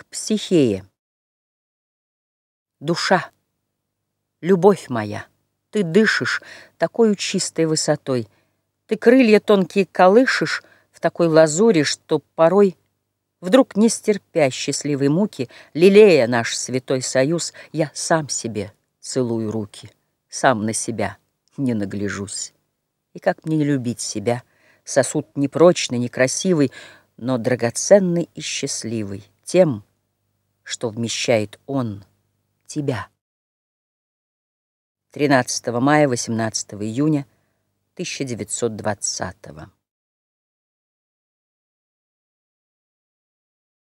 К психее. Душа, любовь моя, ты дышишь такой чистой высотой, Ты крылья тонкие колышешь в такой лазуре, Что порой, вдруг не стерпя счастливой муки, Лелея наш святой союз, я сам себе целую руки, Сам на себя не нагляжусь. И как мне не любить себя, сосуд непрочный, некрасивый, Но драгоценный и счастливый Тем, что вмещает он тебя. 13 мая, 18 июня 1920